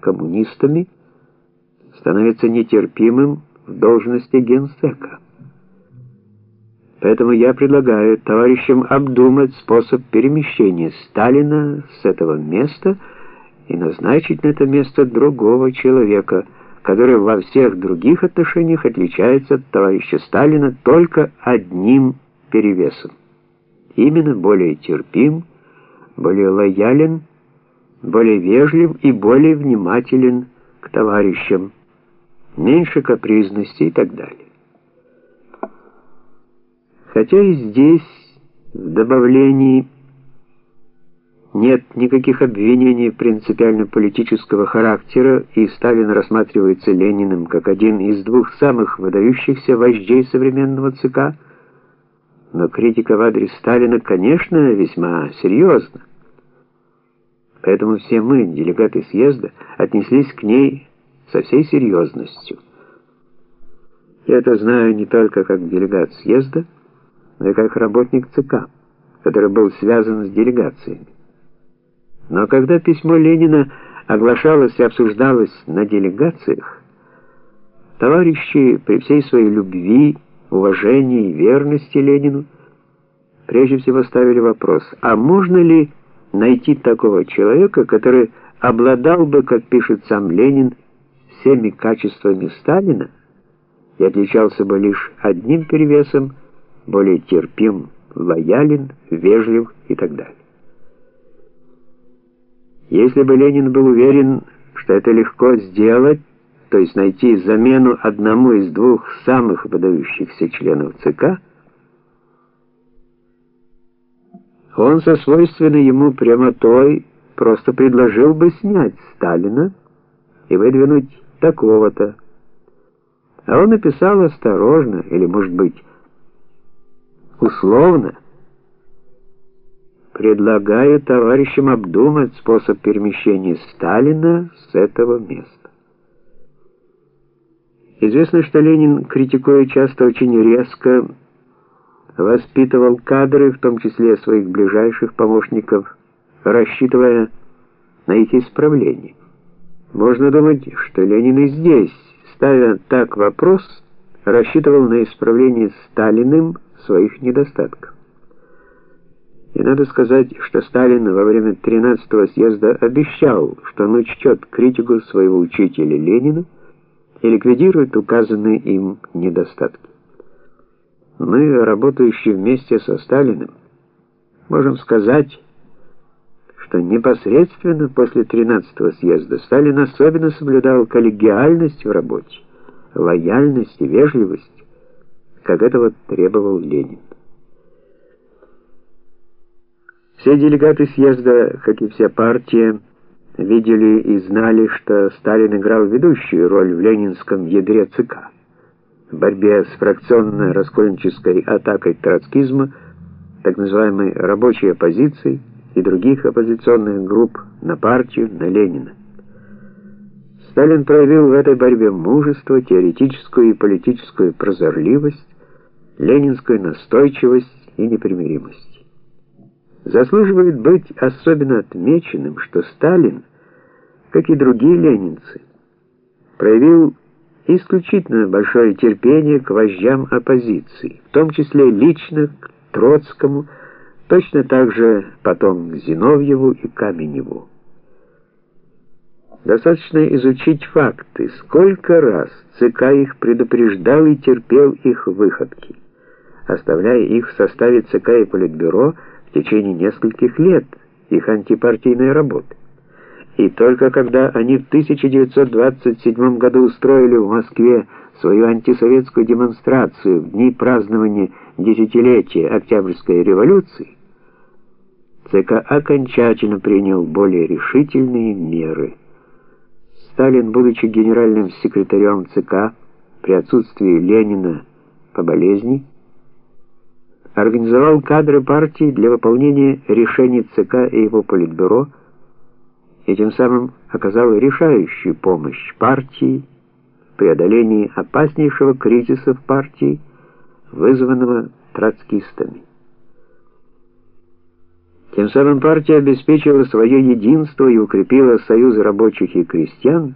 коммунистами, становится нетерпимым в должности генсека. Поэтому я предлагаю товарищам обдумать способ перемещения Сталина с этого места и назначить на это место другого человека, который во всех других отношениях отличается от товарища Сталина только одним перевесом. Именно более терпим, более лоялен, более вежлив и более внимателен к товарищам, меньше капризности и так далее. Хотя и здесь, в добавлении, нет никаких обвинений принципиально-политического характера, и Сталин рассматривается Лениным как один из двух самых выдающихся вождей современного ЦК, но критика в адрес Сталина, конечно, весьма серьезна. Поэтому все мы, делегаты съезда, отнеслись к ней со всей серьезностью. Я это знаю не только как делегат съезда, но и как работник ЦК, который был связан с делегациями. Но когда письмо Ленина оглашалось и обсуждалось на делегациях, товарищи при всей своей любви, уважении и верности Ленину прежде всего ставили вопрос, а можно ли найти такого человека, который обладал бы, как пишет сам Ленин, всеми качествами Сталина и отличался бы лишь одним перевесом – более терпим, лоялен, вежлив и так далее. Если бы Ленин был уверен, что это легко сделать, то есть найти замену одному из двух самых выдающихся членов ЦК, он со свойственной ему прямотой просто предложил бы снять Сталина и выдвинуть такого-то. А он написал осторожно, или, может быть, условно. Предлагаю товарищам обдумать способ перемещения Сталина с этого места. Известно, что Ленин, критикуя часто очень резко, воспитывал кадры, в том числе своих ближайших помощников, рассчитывая на их исправление. Можно думать, что Ленин и здесь, ставя так вопрос, рассчитывал на исправление Сталиным своих недостатков. И надо сказать, что Сталин во время 13-го съезда обещал, что он учтет критику своего учителя Ленина и ликвидирует указанные им недостатки. Мы, работающие вместе со Сталиным, можем сказать, что непосредственно после 13-го съезда Сталин особенно соблюдал коллегиальность в работе, лояльность и вежливость, как этого требовал Ленин. Все делегаты съезда, как и вся партия, видели и знали, что Сталин играл ведущую роль в ленинском ядре ЦК. Борьбе с фракционно-раскольнической атакой троцкизма, так называемой рабочей оппозицией и других оппозиционных групп на партию, на Ленина. Сталин проявил в этой борьбе мужество, теоретическую и политическую прозорливость, ленинскую настойчивость и непримиримость. Заслуживает быть особенно отмеченным, что Сталин, как и другие ленинцы, проявил исключительно большое терпение к вождям оппозиции, в том числе лично к Троцкому, точно так же потом к Зиновьеву и Каменеву. Достаточно изучить факты, сколько раз ЦК их предупреждал и терпел их выходки оставляя их в составе ЦК и Политбюро в течение нескольких лет их антипартийной работы. И только когда они в 1927 году устроили в Москве свою антисоветскую демонстрацию в дни празднования десятилетия Октябрьской революции, ЦК окончательно принял более решительные меры. Сталин, будучи генеральным секретарем ЦК при отсутствии Ленина по болезни, организовал кадры партии для выполнения решений ЦК и его политбюро и тем самым оказал решающую помощь партии в преодолении опаснейшего кризиса в партии, вызванного троцкистами. Тем самым партия обеспечила свое единство и укрепила союз рабочих и крестьян,